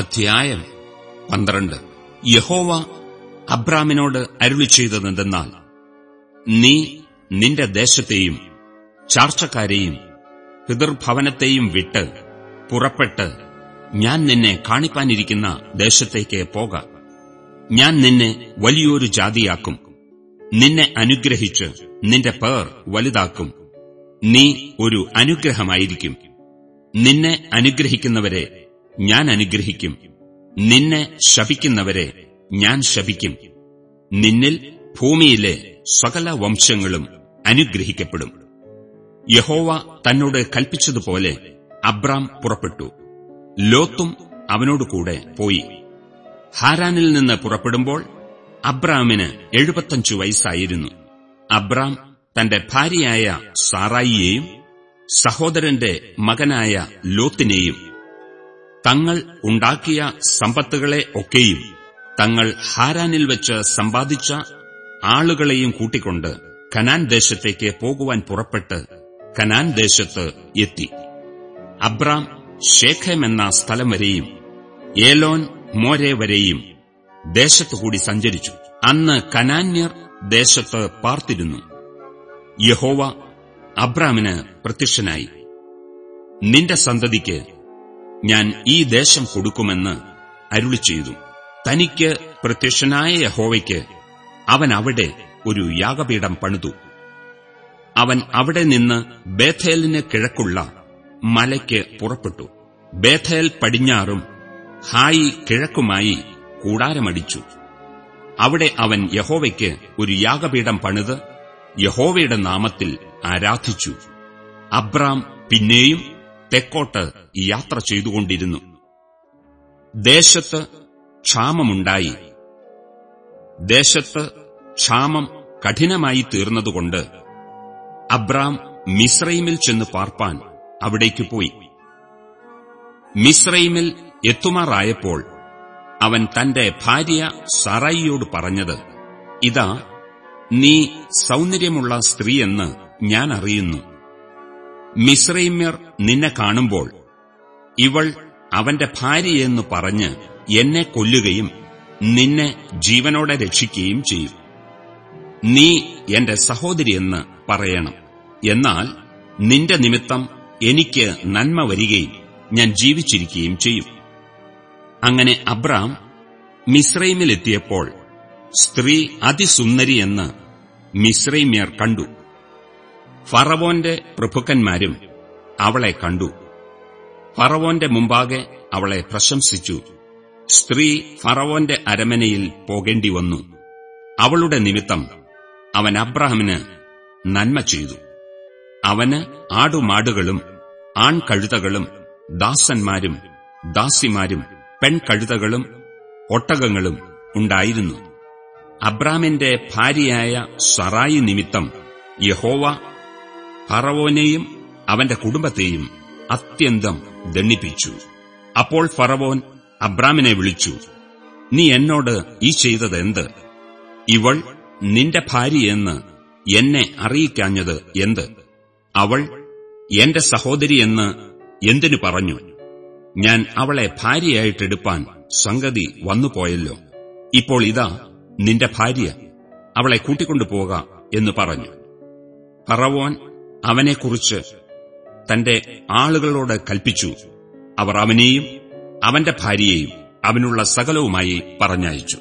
അധ്യായം പന്ത്രണ്ട്. യഹോവ അബ്രാമിനോട് അരുളി ചെയ്തതെന്തെന്നാൽ നീ നിന്റെ ദേശത്തെയും ചാർച്ചക്കാരെയും പിതൃഭവനത്തെയും വിട്ട് പുറപ്പെട്ട് ഞാൻ നിന്നെ കാണിപ്പാനിരിക്കുന്ന ദേശത്തേക്ക് പോക. ഞാൻ നിന്നെ വലിയൊരു ജാതിയാക്കും. നിന്നെ അനുഗ്രഹിച്ച് നിന്റെ പേർ വലുതാക്കും. നീ ഒരു അനുഗ്രഹമായിരിക്കും. നിന്നെ അനുഗ്രഹിക്കുന്നവരെ ഞാൻ അനുഗ്രഹിക്കും. നിന്നെ ശപിക്കുന്നവരെ ഞാൻ ശപിക്കും. നിന്നിൽ ഭൂമിയിലെ സകല വംശങ്ങളും അനുഗ്രഹിക്കപ്പെടും. യഹോവ തന്നോട് കൽപ്പിച്ചതുപോലെ അബ്രാം പുറപ്പെട്ടു. ലോത്തും അവനോടുകൂടെ പോയി. ഹാരാനിൽ നിന്ന് പുറപ്പെടുമ്പോൾ അബ്രാമിന് എഴുപത്തഞ്ചു വയസ്സായിരുന്നു. അബ്രാം തന്റെ ഭാര്യയായ സാറായിയെയും സഹോദരന്റെ മകനായ ലോത്തിനെയും തങ്ങൾ ഉണ്ടാക്കിയ സമ്പത്തുകളെ ഒക്കെയും തങ്ങൾ ഹാരാനിൽ വെച്ച് സമ്പാദിച്ച ആളുകളെയും കൂട്ടിക്കൊണ്ട് കനാൻ ദേശത്തേക്ക് പോകുവാൻ പുറപ്പെട്ട് കനാൻ ദേശത്ത് എത്തി. അബ്രാം ഷേഖം എന്ന സ്ഥലം വരെയും ഏലോൻ മോരെ വരെയും ദേശത്തുകൂടി സഞ്ചരിച്ചു. അന്ന് കനാന്യർ ദേശത്ത് പാർത്തിരുന്നു. യഹോവ അബ്രാമിന് പ്രത്യക്ഷനായി. നിന്റെ സന്തതിക്ക് ഞാൻ ഈ ദേശം കൊടുക്കുമെന്ന് അരുളി ചെയ്തു. തനിക്ക് പ്രത്യക്ഷനായ യഹോവയ്ക്ക് അവൻ അവിടെ ഒരു യാഗപീഠം പണിതു. അവൻ അവിടെ നിന്ന് ബേഥേലിന് കിഴക്കുള്ള മലയ്ക്ക് പുറപ്പെട്ടു. ബേഥേൽ പടിഞ്ഞാറും ഹായി കിഴക്കുമായി കൂടാരമടിച്ചു. അവിടെ അവൻ യഹോവയ്ക്ക് ഒരു യാഗപീഠം പണിത് യഹോവയുടെ നാമത്തിൽ ആരാധിച്ചു. അബ്രാം പിന്നെയും തെക്കോട്ട് യാത്ര ചെയ്തുകൊണ്ടിരുന്നു. ദേശത്ത് ക്ഷാമമുണ്ടായി. ദേശത്ത് ക്ഷാമം കഠിനമായി തീർന്നതുകൊണ്ട് അബ്രാം മിസ്രൈമിൽ ചെന്ന് പാർപ്പാൻ അവിടേക്ക് പോയി. മിസ്രൈമിൽ എത്തുമാറായപ്പോൾ അവൻ തന്റെ ഭാര്യ സറായിയോട് പറഞ്ഞത് ഇതാ നീ സൗന്ദര്യമുള്ള സ്ത്രീയെന്ന് ഞാൻ അറിയുന്നു. മിശ്രൈമ്യർ നിന്നെ കാണുമ്പോൾ ഇവൾ അവന്റെ ഭാര്യയെന്ന് പറഞ്ഞ് എന്നെ കൊല്ലുകയും നിന്നെ ജീവനോടെ രക്ഷിക്കുകയും ചെയ്യും. നീ എന്റെ സഹോദരിയെന്ന് പറയണം. എന്നാൽ നിന്റെ നിമിത്തം എനിക്ക് നന്മ വരികയും ഞാൻ ജീവിച്ചിരിക്കുകയും ചെയ്യും. അങ്ങനെ അബ്രാം മിശ്രൈമിലെത്തിയപ്പോൾ സ്ത്രീ അതിസുന്ദരിയെന്ന് മിശ്രൈമ്യർ കണ്ടു. ഫറവോന്റെ പ്രഭുക്കന്മാരും അവളെ കണ്ടു. ഫറവോന്റെ മുമ്പാകെ അവളെ പ്രശംസിച്ചു. സ്ത്രീ ഫറവോന്റെ അരമനയിൽ പോകേണ്ടി വന്നു. അവളുടെ നിമിത്തം അവൻ അബ്രാഹമിന് നന്മ ചെയ്തു. അവന് ആടുമാടുകളും ആൺകഴുതകളും ദാസന്മാരും ദാസിമാരും പെൺകഴുതകളും ഒട്ടകങ്ങളും ഉണ്ടായിരുന്നു. അബ്രാമിന്റെ ഭാര്യയായ സറായി നിമിത്തം യഹോവ ഫറവോനെയും അവന്റെ കുടുംബത്തെയും അത്യന്തം ദണ്ണിപ്പിച്ചു അപ്പോൾ ഫറവോൻ അബ്രാമിനെ വിളിച്ചു നീ എന്നോട് ഈ ചെയ്തതെന്ത് ഇവൾ നിന്റെ ഭാര്യയെന്ന് എന്നെ അറിയിക്കാഞ്ഞത് എന്ത്? അവൾ എന്റെ സഹോദരിയെന്ന് എന്തിനു പറഞ്ഞു? ഞാൻ അവളെ ഭാര്യയായിട്ടെടുപ്പാൻ സംഗതി വന്നുപോയല്ലോ. ഇപ്പോൾ ഇതാ നിന്റെ ഭാര്യ. അവളെ കൂട്ടിക്കൊണ്ടുപോക എന്ന് പറഞ്ഞു. ഫറവോൻ അവനെക്കുറിച്ച് തന്റെ ആളുകളോട് കൽപ്പിച്ചു. അവർ അവനെയും അവന്റെ ഭാര്യയെയും അവനുള്ള സകലവുമായി പറഞ്ഞയച്ചു.